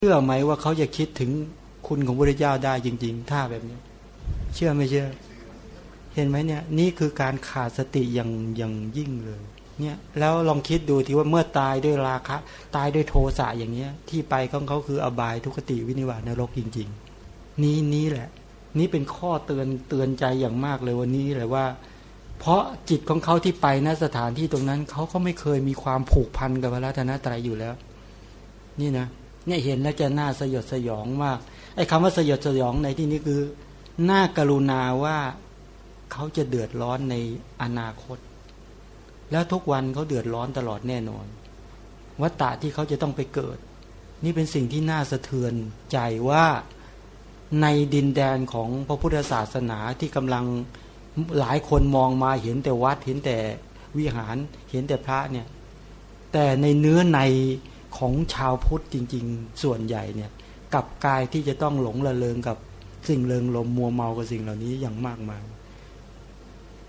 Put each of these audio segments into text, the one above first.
เชื่อไหมว่าเขาจะคิดถึงคุณของพระเจ้าได้จริง ๆ ถ้าแบบนี้ เชื่อไม่เชื่อ เห็นไหมเนี่ย นี่คือการขาดสติอย่างอย่างยิ่งเลย เนี่ยแล้วลองคิดดูที่ว่าเมื่อตายด้วยราคะ ตายด้วยโทสะอย่างเนี้ย ที่ไปของเขาคืออบายทุกขติวินิวานรกจริง ๆ นี้นี้แหละ นี่เป็นข้อเตือนเตือนใจอย่างมากเลยวันนี้แหละว่า เพราะจิตของเขาที่ไปณสถานที่ตรงนั้นเขาก็ไม่เคยมีความผูกพันกับพระรัตนตรัยอยู่แล้ว นี่นะ เนี่ยเห็นแล้วจะน่าสยดสยองมากไอ้คำว่าสยดสยองในที่นี้คือน่ากรุณาว่าเขาจะเดือดร้อนในอนาคต แล้วทุกวันเขาเดือดร้อนตลอดแน่นอนวัตตะที่เขาจะต้องไปเกิด นี่เป็นสิ่งที่น่าสะเทือนใจว่าในดินแดนของพระพุทธศาสนาที่กำลังหลายคนมองมาเห็นแต่วัดเห็นแต่วิหารเห็นแต่พระเนี่ย แต่ในเนื้อใน ของชาวพุทธจริง ๆ ส่วนใหญ่เนี่ยกับกายที่จะต้องหลงละเลงกับสิ่งเริงลมมัวเมากับสิ่งเหล่านี้อย่างมากมาย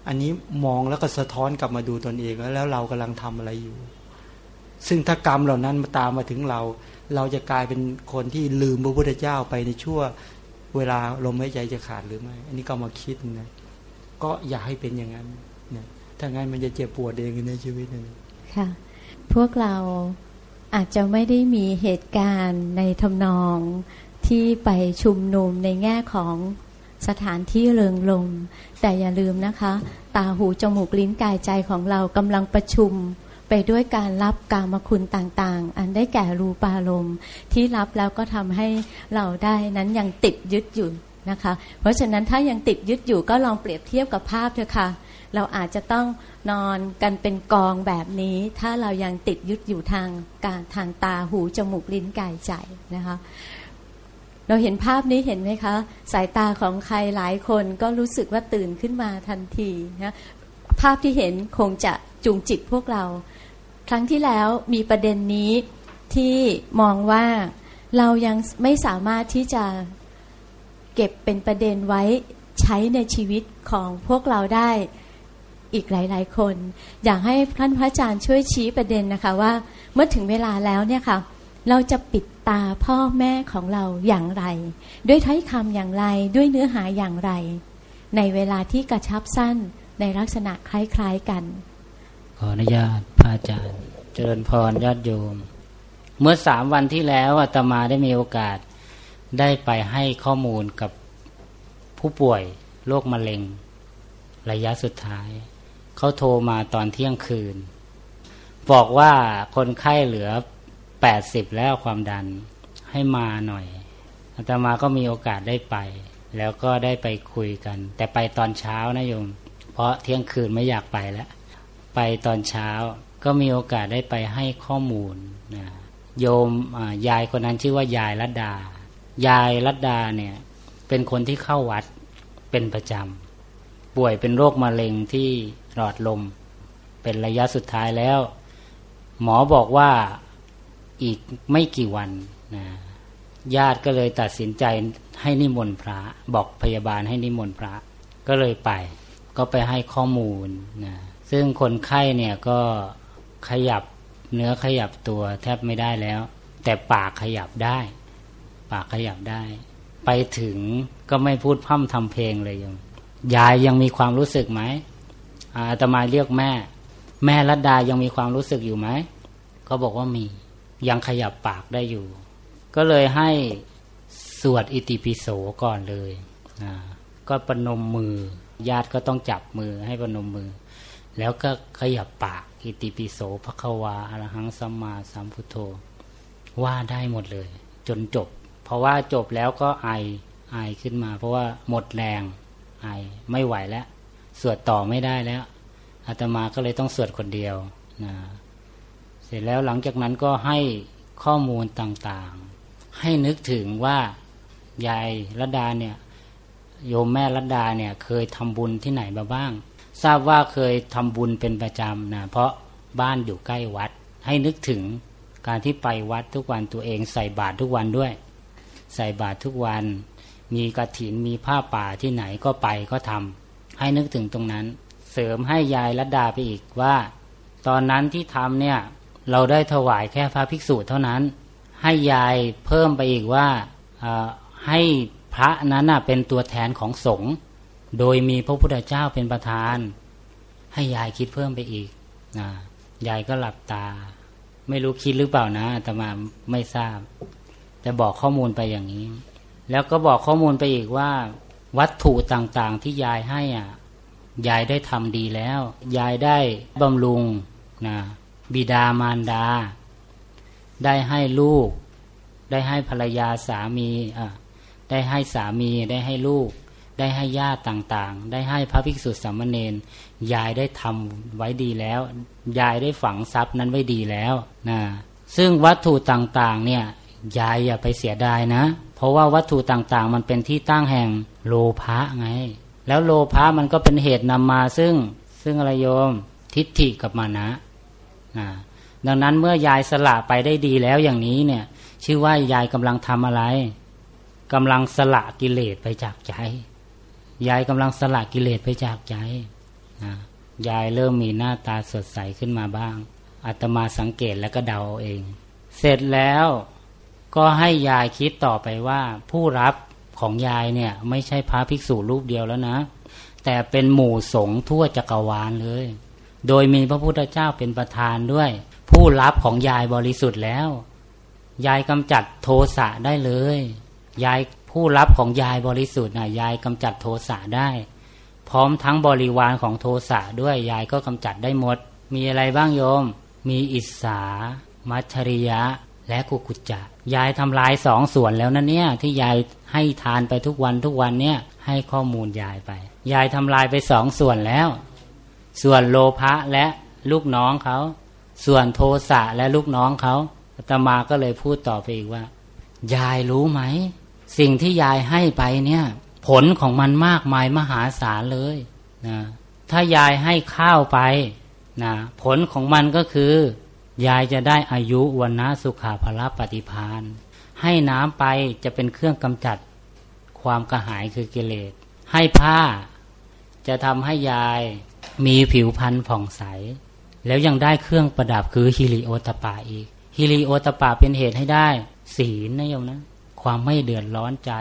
อันนี้มองแล้วก็สะท้อนกลับมาดูตนเองแล้วเรากำลังทำอะไรอยู่ ซึ่งถ้ากรรมเหล่านั้นมาตามมาถึงเรา เราจะกลายเป็นคนที่ลืมพระพุทธเจ้าไปในชั่วเวลาลมหายใจจะขาดหรือไม่ อันนี้ก็มาคิดนะก็อย่าให้เป็นอย่างนั้นเนี่ยถ้างั้นมันจะเจ็บปวดเองในชีวิตนึงค่ะ พวกเรา อาจจะไม่ได้มีเหตุการณ์ในทำนองที่ไปชุมนุมในแง่ของสถานที่เริงลม แต่อย่าลืมนะคะ ตาหูจมูกลิ้นกายใจของเรากำลังประชุมไปด้วยการรับกามคุณต่างๆ อันได้แก่รูปารมณ์ที่รับแล้วก็ทำให้เราได้นั้นยังติดยึดอยู่นะคะ เพราะฉะนั้นถ้ายังติดยึดอยู่ก็ลองเปรียบเทียบกับภาพเถอะค่ะ เราอาจจะต้องนอนกันเป็นกองแบบนี้ ถ้าเรายังติดยึดอยู่ทางการทางตาหูจมูกลิ้นกายใจนะคะ เราเห็นภาพนี้เห็นไหมคะ สายตาของใครหลายคนก็รู้สึกว่าตื่นขึ้นมาทันทีนะภาพที่เห็นคงจะจูงจิตพวกเรา ครั้งที่แล้วมีประเด็นนี้ที่มองว่าเรายังไม่สามารถที่จะเก็บเป็นประเด็นไว้ใช้ในชีวิตของพวกเราได้ อีกหลาย ๆ คน อยากให้ท่านพระอาจารย์ช่วยชี้ประเด็นนะคะว่า เมื่อถึงเวลาแล้วเนี่ยค่ะ เราจะปิดตาพ่อแม่ของเราอย่างไร ด้วยถ้อยคำอย่างไรด้วยเนื้อหาอย่างไร ในเวลาที่กระชับสั้นในลักษณะคล้าย ๆ กัน ขออนุญาตพระอาจารย์ เจริญพรญาติโยม เมื่อสามวันที่แล้วอาตมาได้มีโอกาส ได้ไปให้ข้อมูลกับผู้ป่วยโรคมะเร็ง ระยะสุดท้าย เขาโทรมาตอนเที่ยงคืน บอกว่าคนไข้เหลือแปดสิบแล้วความดันให้มาหน่อยอาตมาก็มีโอกาสได้ไป แล้วก็ได้ไปคุยกัน แต่ไปตอนเช้านะโยม เพราะเที่ยงคืนไม่อยากไปแล้ว ไปตอนเช้าก็มีโอกาสได้ไปให้ข้อมูลนะโยมยายคนนั้นชื่อว่ายายรัดดา ยายรัดดาเนี่ย เป็นคนที่เข้าวัดเป็นประจำป่วยเป็นโรคมะเร็งที่ หลอดลม เป็นระยะสุดท้ายแล้ว หมอบอกว่าอีกไม่กี่วันนะญาติก็เลยตัดสินใจให้นิมนต์พระ บอกพยาบาลให้นิมนต์พระ ก็เลยไป ก็ไปให้ข้อมูลนะซึ่งคนไข้เนี่ยก็ขยับเนื้อขยับตัวแทบไม่ได้แล้ว แต่ปากขยับได้ ปากขยับได้ ไปถึงก็ไม่พูดพร่ำทำเพลงเลยยังยายยังมีความรู้สึกไหม อาตมาเรียกแม่ แม่รัดดายังมีความรู้สึกอยู่ไหมก็บอกว่ามี ยังขยับปากได้อยู่ ก็เลยให้สวดอิติปิโสก่อนเลยก็ปนมมือ ญาติก็ต้องจับมือให้ปนมมือ แล้วก็ขยับปาก อิติปิโสพระควาอรหังสัมมาสัมพุทโธ ว่าได้หมดเลย จนจบ เพราะว่าจบแล้วก็ไอไอขึ้นมา เพราะว่าหมดแรงไอไม่ไหวแล้ว สวดต่อไม่ได้แล้วอาตมาก็เลยต้องสวดคนเดียวนะเสร็จแล้วหลังจากนั้นก็ให้ข้อมูลต่างๆ ให้นึกถึงว่ายายรัดาเนี่ยโยมแม่รัดดาเนี่ยเคยทำบุญที่ไหนมาบ้าง ทราบว่าเคยทำบุญเป็นประจำนะเพราะบ้านอยู่ใกล้วัด ให้นึกถึงการที่ไปวัดทุกวันตัวเองใส่บาตรทุกวันด้วย ใส่บาตรทุกวัน มีกระถินมีผ้าป่าที่ไหนก็ไปก็ทำ ให้นึกถึงตรงนั้น เสริมให้ยายรัดดาไปอีกว่า ตอนนั้นที่ทำเนี่ยเราได้ถวายแค่พระภิกษุเท่านั้น ให้ยายเพิ่มไปอีกว่าให้พระนั้นเป็นตัวแทนของสงฆ์โดยมีพระพุทธเจ้าเป็นประธาน ให้ยายคิดเพิ่มไปอีกนะยายก็หลับตา ไม่รู้คิดหรือเปล่านะแต่มาไม่ทราบ แต่บอกข้อมูลไปอย่างนี้ แล้วก็บอกข้อมูลไปอีกว่า วัตถุต่างๆที่ยายให้อะยายได้ทำดีแล้ว ยายได้บำรุงนะบิดามารดา ได้ให้ลูก ได้ให้ภรรยาสามีอะได้ให้สามีได้ให้ลูก ได้ให้ญาติต่างๆ ได้ให้พระภิกษุสามเณรยายได้ทำไว้ดีแล้ว ยายได้ฝังทรัพย์นั้นไว้ดีแล้วนะซึ่งวัตถุต่างๆเนี่ย ยายอย่าไปเสียดายนะ เพราะว่าวัตถุต่างๆ มันเป็นที่ตั้งแห่งโลภะไง แล้วโลภะมันก็เป็นเหตุนำมาซึ่งซึ่งอะไรโยมทิฏฐิกับมานะนะดังนั้นเมื่อยายสละไปได้ดีแล้วอย่างนี้เนี่ย ชื่อว่ายายกำลังทำอะไรกำลังสละกิเลสไปจากใจ ยายกำลังสละกิเลสไปจากใจนะยายเริ่มมีหน้าตาสดใสขึ้นมาบ้างอาตมาสังเกตแล้วก็เดาเอง เสร็จแล้ว ก็ให้ยายคิดต่อไปว่า ผู้รับของยายเนี่ย ไม่ใช่พระภิกษุรูปเดียวแล้วนะ แต่เป็นหมู่สงฆ์ทั่วจักรวาลเลย โดยมีพระพุทธเจ้าเป็นประธานด้วย ผู้รับของยายบริสุทธิ์แล้ว ยายกำจัดโทสะได้เลย ยายผู้รับของยายบริสุทธิ์นะยายกำจัดโทสะได้ พร้อมทั้งบริวารของโทสะด้วยยายก็กำจัดได้หมด มีอะไรบ้างโยม มีอิสา มัชริยะ และกุกุจจะ ยายทำลายสองส่วนแล้วนั่นเนี่ย ที่ยายให้ทานไปทุกวันทุกวันเนี่ย ให้ข้อมูลยายไป ยายทำลายไปสองส่วนแล้ว ส่วนโลภะและลูกน้องเขา ส่วนโทสะและลูกน้องเขาตมาก็เลยพูดต่อไปอีกว่า ยายรู้ไหม สิ่งที่ยายให้ไปเนี่ย ผลของมันมากมายมหาศาลเลยนะถ้ายายให้ข้าวไปนะผลของมันก็คือ ยายจะได้อายุวันนะสุขาภละปฏิพานให้น้ำไปจะเป็นเครื่องกำจัดความกระหายคือกิเลส ให้ผ้าจะทำให้ยายมีผิวพรรณผ่องใส แล้วยังได้เครื่องประดับคือฮิริโอตปาอีกฮิริโอตปาเป็นเหตุให้ได้ศีลนะโยมนะ ความไม่เดือดร้อนใจ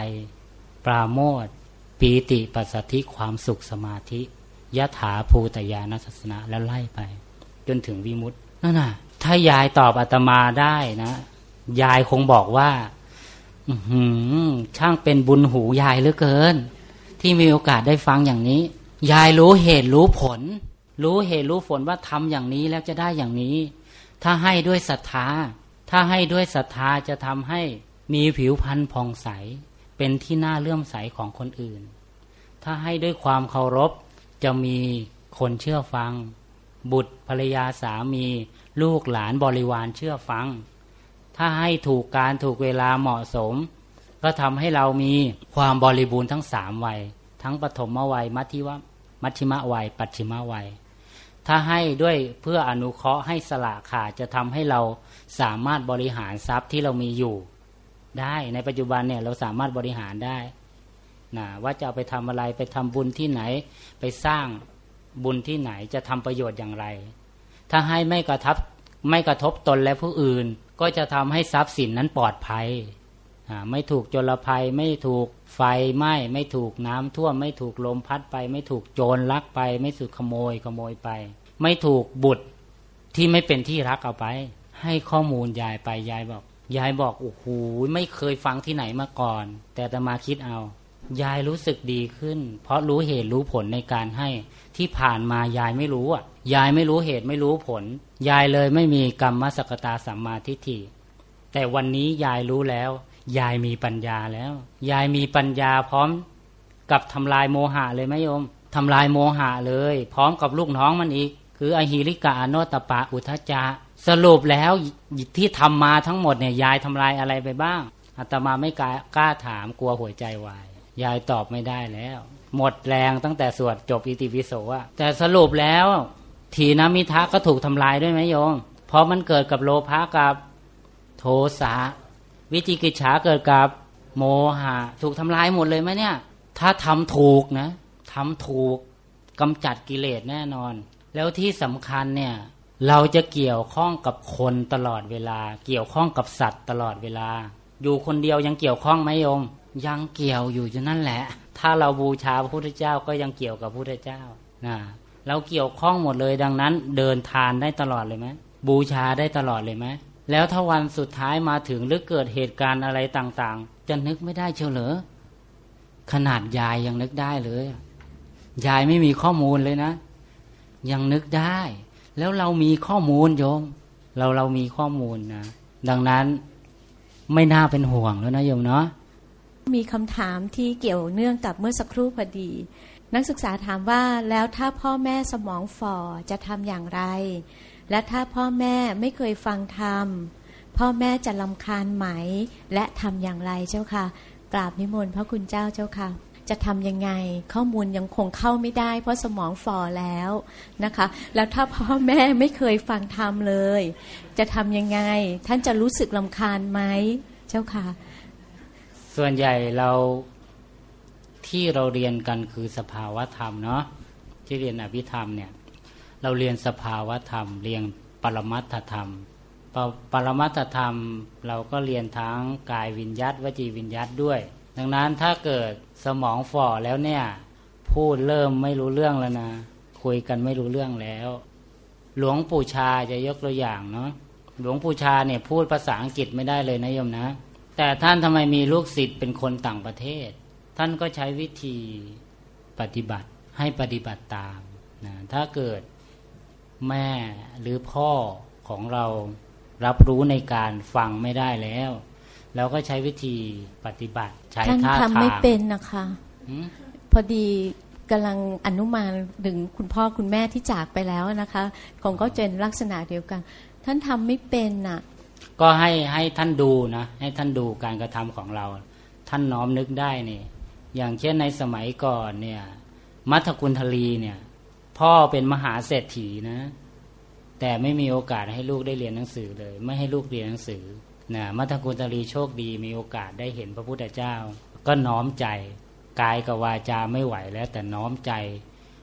ปราโมทปีติปัสสธิความสุขสมาธิยะถาภูตยานัสสนะแล้วไล่ไป จนถึงวิมุตต์ นั่นน่ะ ถ้ายายตอบอาตมาได้นะยายคงบอกว่า อืช่างเป็นบุญหูยายเหลือเกิน ที่มีโอกาสได้ฟังอย่างนี้ ยายรู้เหตุรู้ผล รู้เหตุรู้ผลว่าทำอย่างนี้แล้วจะได้อย่างนี้ ถ้าให้ด้วยศรัทธาถ้าให้ด้วยศรัทธาจะทำให้มีผิวพรรณผ่องใส เป็นที่น่าเลื่อมใสของคนอื่น ถ้าให้ด้วยความเคารพจะมีคนเชื่อฟัง บุตรภรรยาสามี ลูกหลานบริวารเชื่อฟัง ถ้าให้ถูกการถูกเวลาเหมาะสม ก็ทำให้เรามีความบริบูรณ์ทั้งสามวัย ทั้งปฐมวัย มัธิวมัชิมวัย ปัจฉิมวัย ถ้าให้ด้วยเพื่ออนุเคราะห์ให้สละขาดจะทำให้เราสามารถบริหารทรัพย์ที่เรามีอยู่ ได้ในปัจจุบันเนี่ยเราสามารถบริหารได้นะว่าจะเอาไปทำอะไรไปทำบุญที่ไหนไปสร้าง บุญที่ไหนจะทำประโยชน์อย่างไร ถ้าให้ไม่กระทบไม่กระทบตนและผู้อื่น ก็จะทำให้ทรัพย์สินนั้นปลอดภัย ไม่ถูกจลภัย ไม่ถูกไฟไหม้ไม่ถูกน้ำท่วม ไม่ถูกลมพัดไป ไม่ถูกโจรลักไป ไม่ถูกขโมยขโมยไป ไม่ถูกบุตรที่ไม่เป็นที่รักเอาไป ให้ข้อมูลยายไปยายบอกยายบอกโอ้โหไม่เคยฟังที่ไหนมาก่อน แต่จะมาคิดเอา ยายรู้สึกดีขึ้น เพราะรู้เหตุรู้ผลในการให้ที่ผ่านมายายไม่รู้อะ ยายไม่รู้เหตุไม่รู้ผล ยายเลยไม่มีกรรมสกตาสัมมาทิฏฐิแต่วันนี้ยายรู้แล้ว ยายมีปัญญาแล้ว ยายมีปัญญาพร้อมกับทำลายโมหะเลยไหมโยมทำลายโมหะเลย พร้อมกับลูกน้องมันอีก คืออหิริกาโนตปะอุทจจะสรุปแล้วที่ทำมาทั้งหมดเนี่ยยายทำลายอะไรไปบ้างอาตมาไม่กล้าถามกลัวหัวใจวาย ยายตอบไม่ได้แล้ว หมดแรงตั้งแต่สวดจบอิติปิโสอะแต่สรุปแล้วทีนมิทะก็ถูกทำลายด้วยไหมโยมเพราะมันเกิดกับโลภะกับโทสะวิจิกิจฉาเกิดกับโมหะถูกทำลายหมดเลยไหมเนี่ย ถ้าทำถูกนะทำถูกกำจัดกิเลสแน่นอน แล้วที่สำคัญเนี่ยเราจะเกี่ยวข้องกับคนตลอดเวลา เกี่ยวข้องกับสัตว์ตลอดเวลา อยู่คนเดียวยังเกี่ยวข้องไหมโยม ยังเกี่ยวอยู่อยู่นั่นแหละ ถ้าเราบูชาพระพุทธเจ้าก็ยังเกี่ยวกับพระพุทธเจ้านะเราเกี่ยวข้องหมดเลยดังนั้น เดินทานได้ตลอดเลยไหมบูชาได้ตลอดเลยไหมแล้วถ้าวันสุดท้ายมาถึงหรือเกิดเหตุการณ์อะไรต่าง ๆ จะนึกไม่ได้เชียวเหรอขนาดยายยังนึกได้เลย ยายไม่มีข้อมูลเลยนะ ยังนึกได้ แล้วเรามีข้อมูลโยม เราเรามีข้อมูลนะ ดังนั้นไม่น่าเป็นห่วงแล้วนะโยมเนาะ มีคำถามที่เกี่ยวเนื่องกับเมื่อสักครู่พอดี นักศึกษาถามว่าแล้วถ้าพ่อแม่สมองฝ่อจะทำอย่างไร และถ้าพ่อแม่ไม่เคยฟังธรรมพ่อแม่จะลำคาญไหม และทำอย่างไรเจ้าค่ะ กราบนิมนต์พระคุณเจ้าเจ้าค่ะ จะทำยังไง ข้อมูลยังคงเข้าไม่ได้ เพราะสมองฝ่อแล้วนะคะ แล้วถ้าพ่อแม่ไม่เคยฟังธรรมเลย จะทำยังไง ท่านจะรู้สึกลำคาญไหมเจ้าค่ะ ส่วนใหญ่เราที่เราเรียนกันคือสภาวธรรมเนาะที่เรียนอภิธรรมเนี่ย เราเรียนสภาวธรรม เรียนปรมัตถธรรมปปรมัตถธรรมเราก็เรียนทั้งกายวิญญาตวจีวิญญาตด้วย ดังนั้นถ้าเกิดสมองฝ่อแล้วเนี่ย พูดเริ่มไม่รู้เรื่องแล้วนะคุยกันไม่รู้เรื่องแล้ว หลวงปู่ชาจะยกตัวอย่างเนาะหลวงปู่ชาเนี่ยพูดภาษาอังกฤษไม่ได้เลยนะโยมนะ แต่ท่านทำไมมีลูกศิษย์เป็นคนต่างประเทศ ท่านก็ใช้วิธีปฏิบัติให้ปฏิบัติตามนะถ้าเกิดแม่หรือพ่อของเรารับรู้ในการฟังไม่ได้แล้วเราก็ใช้วิธีปฏิบัติ ใช้ท่านท่าทำทางไม่เป็นนะคะหืมพอดีกำลังอนุมานถึงคุณพ่อคุณแม่ที่จากไปแล้วนะคะคงก็จะเป็นลักษณะเดียวกัน ท่านทำไม่เป็นน่ะ ก็ให้ให้ท่านดูนะให้ท่านดูการกระทำของเรา ท่านน้อมนึกได้เนี่ยอย่างเช่นในสมัยก่อนเนี่ย มัทกุลทลีเนี่ย พ่อเป็นมหาเศรษฐีนะ แต่ไม่มีโอกาสให้ลูกได้เรียนหนังสือเลย ไม่ให้ลูกเรียนหนังสือนะมัทกุลทลีโชคดีมีโอกาสได้เห็นพระพุทธเจ้า ก็น้อมใจกายกับวาจาไม่ไหวแล้ว แต่น้อมใจ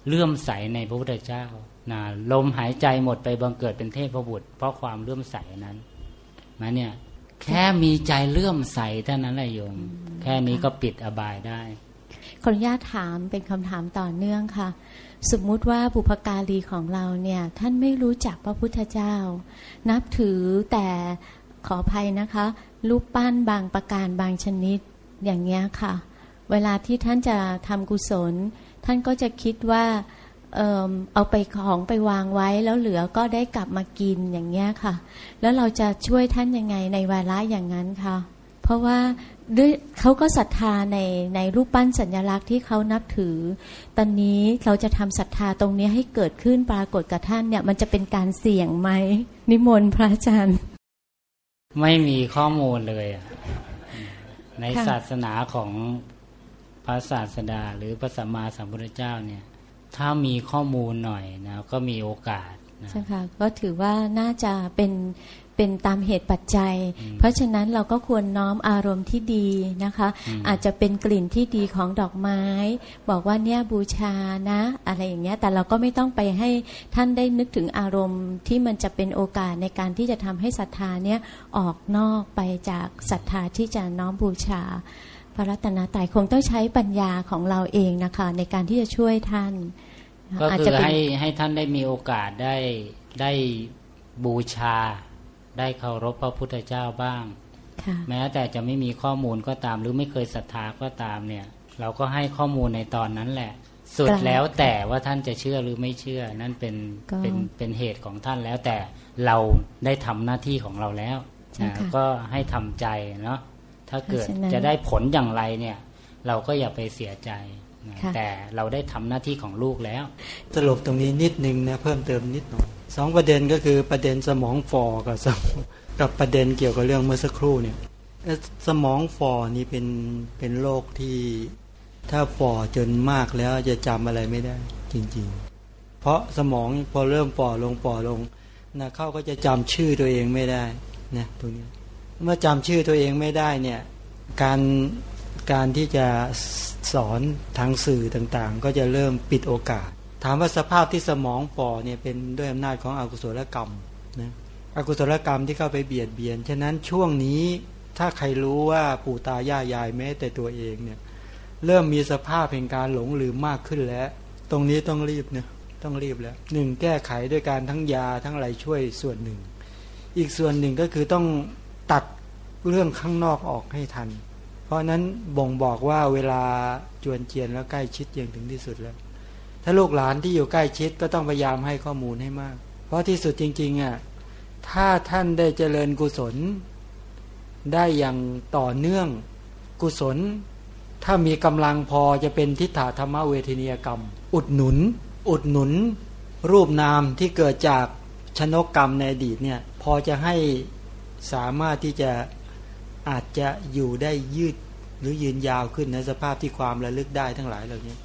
เลื่อมใสในพระพุทธเจ้านะลมหายใจหมดไปบังเกิดเป็นเทพบุตร เพราะความเลื่อมใสนั้น มาเนี่ยแค่มีใจเลื่อมใสเท่านั้นแหละโยม แค่นี้ก็ปิดอบายได้ขออนุญาตถามเป็นคำถามต่อเนื่องค่ะ สมมุติว่าบุพการีของเราเนี่ย ท่านไม่รู้จักพระพุทธเจ้า นับถือแต่ขออภัยนะคะรูปปั้นบางประการบางชนิดอย่างเงี้ยค่ะ เวลาที่ท่านจะทำกุศล ท่านก็จะคิดว่า เอิ่มเอาไปของไปวางไว้แล้วเหลือก็ได้กลับมากินอย่างเงี้ยค่ะ แล้วเราจะช่วยท่านยังไงในวาระอย่างนั้นคะเพราะว่าด้วยเขาก็ศรัทธาในในรูปปั้นสัญลักษณ์ที่เขานับถือ ตอนนี้เราจะทำศรัทธาตรงนี้ให้เกิดขึ้นปรากฏกับท่านเนี่ย มันจะเป็นการเสี่ยงไหมนิมนต์พระอาจารย์ ไม่มีข้อมูลเลย ในศาสนาของพระศาสดาหรือพระสัมมาสัมพุทธเจ้าเนี่ย ถ้ามีข้อมูลหน่อยนะก็มีโอกาสนะใช่ค่ะก็ถือว่าน่าจะเป็นเป็นตามเหตุปัจจัยอืมเพราะฉะนั้นเราก็ควรน้อมอารมณ์ที่ดีนะคะอืมอาจจะเป็นกลิ่นที่ดีของดอกไม้ บอกว่าเนี่ยบูชานะ อะไรอย่างเงี้ยแต่เราก็ไม่ต้องไปให้ท่านได้นึกถึงอารมณ์ที่มันจะเป็นโอกาสในการที่จะทำให้ศรัทธาเนี่ยออกนอกไปจากศรัทธาที่จะน้อมบูชา พระรัตนตรัยคงต้องใช้ปัญญาของเราเองนะคะ ในการที่จะช่วยท่าน ก็อาจคืจะอเป็นให้ให้ท่านได้มีโอกาสได้ได้บูชา ได้เคารพพระพุทธเจ้าบ้างค่ะแม้แต่จะไม่มีข้อมูลก็ตาม หรือไม่เคยศรัทธาก็ตามเนี่ย เราก็ให้ข้อมูลในตอนนั้นแหละ สุดครับแล้วแต่ว่าท่านจะเชื่อหรือไม่เชื่อ นั่นเป็นก็เป็นเป็นเหตุของท่านแล้วแต่เราได้ทำหน้าที่ของเราแล้วใช่ค่ะนะก็ให้ทำใจเนาะ ถ้าเกิดเพราะฉะนั้นจะได้ผลอย่างไรเนี่ย เราก็อย่าไปเสียใจนะค่ะแต่เราได้ทำหน้าที่ของลูกแล้ว สรุปตรงนี้นิดนึงนะเพิ่มเติมนิดหน่อยสองประเด็นก็คือประเด็นสมองฟอกับสมกับประเด็นเกี่ยวกับเรื่องเมื่อสักครู่เนี่ยเอ่อสมองฟอนี่เป็นเป็นโรคที่ถ้าฟอจนมากแล้วจะจำอะไรไม่ได้ จริง ๆ เพราะสมองพอเริ่มฝ่อลงฝ่อลงนะเข้าก็จะจำชื่อตัวเองไม่ได้นะตรงนี้ เมื่อจำชื่อตัวเองไม่ได้เนี่ยการการที่จะสอนทางสื่อต่างๆ ก็จะเริ่มปิดโอกาส ถามว่าสภาพที่สมองป่อเนี่ยเป็นด้วยอำนาจของอกุศลกรรมนะอกุศลกรรมที่เข้าไปเบียดเบียน ฉะนั้นช่วงนี้ถ้าใครรู้ว่าปู่ตายายายแม้แต่ตัวเองเนี่ยเริ่มมีสภาพแห่งการหลงลืมมากขึ้นแล้ว ตรงนี้ต้องรีบเนี่ยต้องรีบแล้วหนึ่งแก้ไขด้วยการทั้งยาทั้งอะไรช่วยส่วนหนึ่ง อีกส่วนหนึ่งก็คือต้อง เรื่องข้างนอกออกให้ทัน เพราะนั้นบ่งบอกว่าเวลาจวนเจียนแล้วใกล้ชิดอย่างถึงที่สุดแล้ว ถ้าลูกหลานที่อยู่ใกล้ชิดก็ต้องพยายามให้ข้อมูลให้มาก เพราะที่สุดจริงๆอะถ้าท่านได้เจริญกุศล ได้อย่างต่อเนื่องกุศล ถ้ามีกำลังพอจะเป็นทิฏฐธรรมเวทนียกรรม อุดหนุน อุดหนุน รูปนามที่เกิดจากชนกกรรมในอดีตเนี่ย พอจะให้สามารถที่จะ อาจจะอยู่ได้ยืดหรือยืนยาวขึ้นในสภาพที่ความระลึกได้ทั้งหลายเหล่านี้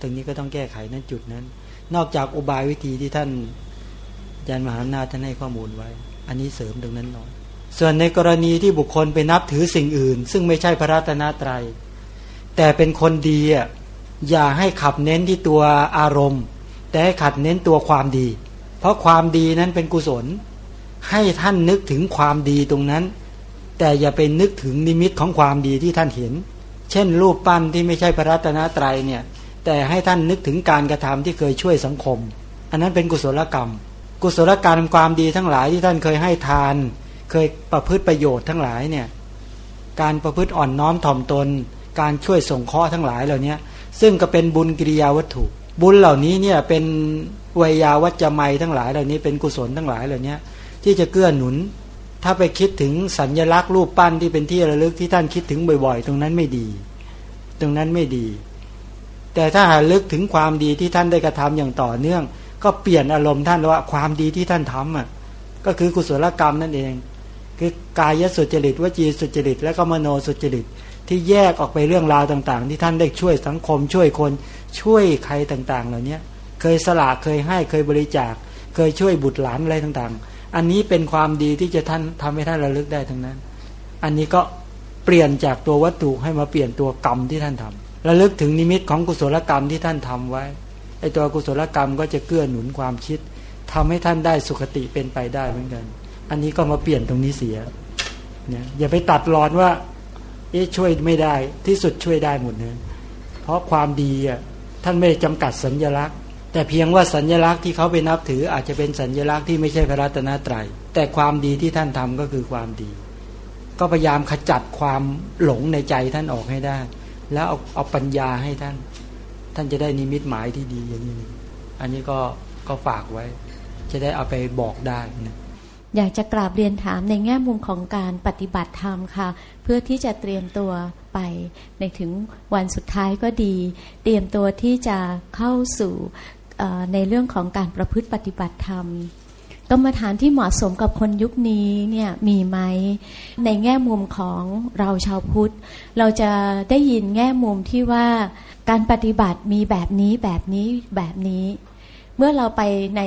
ตรงนี้ก็ต้องแก้ไขนั้นจุดนั้น นอกจากอุบายวิธีที่ท่านยันมหานาท่านให้ข้อมูลไว้ อันนี้เสริมตรงนั้นหน่อย ส่วนในกรณีที่บุคคลไปนับถือสิ่งอื่น ซึ่งไม่ใช่พระรัตนตรยัย แต่เป็นคนดีอย่าให้ขับเน้นที่ตัวอารมณ์ แต่ให้ขัดเน้นตัวความดี เพราะความดีนั้นเป็นกุศล ให้ท่านนึกถึงความดีตรงนั้น แต่อย่าไปนึกถึงนิมิตของความดีที่ท่านเห็น เช่น รูปปั้นที่ไม่ใช่พระรัตนตรัยเนี่ย แต่ให้ท่านนึกถึงการกระทำที่เคยช่วยสังคม อันนั้นเป็นกุศลกรรม กุศลกรรมความดีทั้งหลายที่ท่านเคยให้ทาน เคยประพฤติประโยชน์ทั้งหลายเนี่ย การประพฤติอ่อนน้อมถ่อมตน การช่วยส่งเคราะห์ทั้งหลายเหล่านี้ซึ่งก็เป็นบุญกิริยาวัตถุ บุญเหล่านี้เนี่ยเป็นวิยาวัจจะไมทั้งหลายเหล่านี้เป็นกุศลทั้งหลายเหล่านี้ที่จะเกื้อหนุน ถ้าไปคิดถึงสัญญลักษณ์รูปปั้นที่เป็นที่ระลึกที่ท่านคิดถึงบ่อย ๆ ตรงนั้นไม่ดี ตรงนั้นไม่ดี แต่ถ้าหาลึกถึงความดีที่ท่านได้กระทำอย่างต่อเนื่อง ก็เปลี่ยนอารมณ์ท่านว่าความดีที่ท่านทำอะก็คือกุศลกรรมนั่นเอง คือกายสุจริตวจีสุจริต และก็มโนสุจริต ที่แยกออกไปเรื่องราวต่าง ๆ ที่ท่านได้ช่วยสังคมช่วยคนช่วยใครต่าง ๆ เหล่านี้เคยสละเคยให้เคยบริจาค เคยช่วยบุตรหลานอะไรต่างๆ อันนี้เป็นความดีที่จะท่านทำให้ท่านระลึกได้ทั้งนั้น อันนี้ก็เปลี่ยนจากตัววัตถุให้มาเปลี่ยนตัวกรรมที่ท่านทำระลึกถึงนิมิตของกุศลกรรมที่ท่านทำไว้ไอตัวกุศลกรรมก็จะเกื้อหนุนความคิดทำให้ท่านได้สุขติเป็นไปได้เหมือนกัน อันนี้ก็มาเปลี่ยนตรงนี้เสียเนี่ยอย่าไปตัดรอนว่า เอ๊ะช่วยไม่ได้ที่สุดช่วยได้หมดเนะเพราะความดีอะท่านไม่ได้จำกัดสัญญลักษณ์ แต่เพียงว่าสัญญลักษณ์ที่เขาไปนับถืออาจจะเป็นสัญญลักษณ์ที่ไม่ใช่พระรัตนตรยัย แต่ความดีที่ท่านทำก็คือความดี ก็พยายามขจัดความหลงในใจท่านออกให้ได้ แล้วเอาเอาปัญญาให้ท่าน ท่านจะได้นิมิตหมายที่ดีอย่างนี้ อันนี้ก็ก็ฝากไว้ จะได้เอาไปบอกได้นะอยากจะกราบเรียนถามในแง่มุมของการปฏิบัติธรรมค่ะ เพื่อที่จะเตรียมตัวไป ในถึงวันสุดท้ายก็ดี เตรียมตัวที่จะเข้าสู่ ในเรื่องของการประพฤติปฏิบัติธรรมกรรมฐานที่เหมาะสมกับคนยุคนี้เนี่ยมีไหมในแง่มุมของเราชาวพุทธ เราจะได้ยินแง่มุมที่ว่าการปฏิบัติมีแบบนี้แบบนี้แบบนี้ เมื่อเราไปใน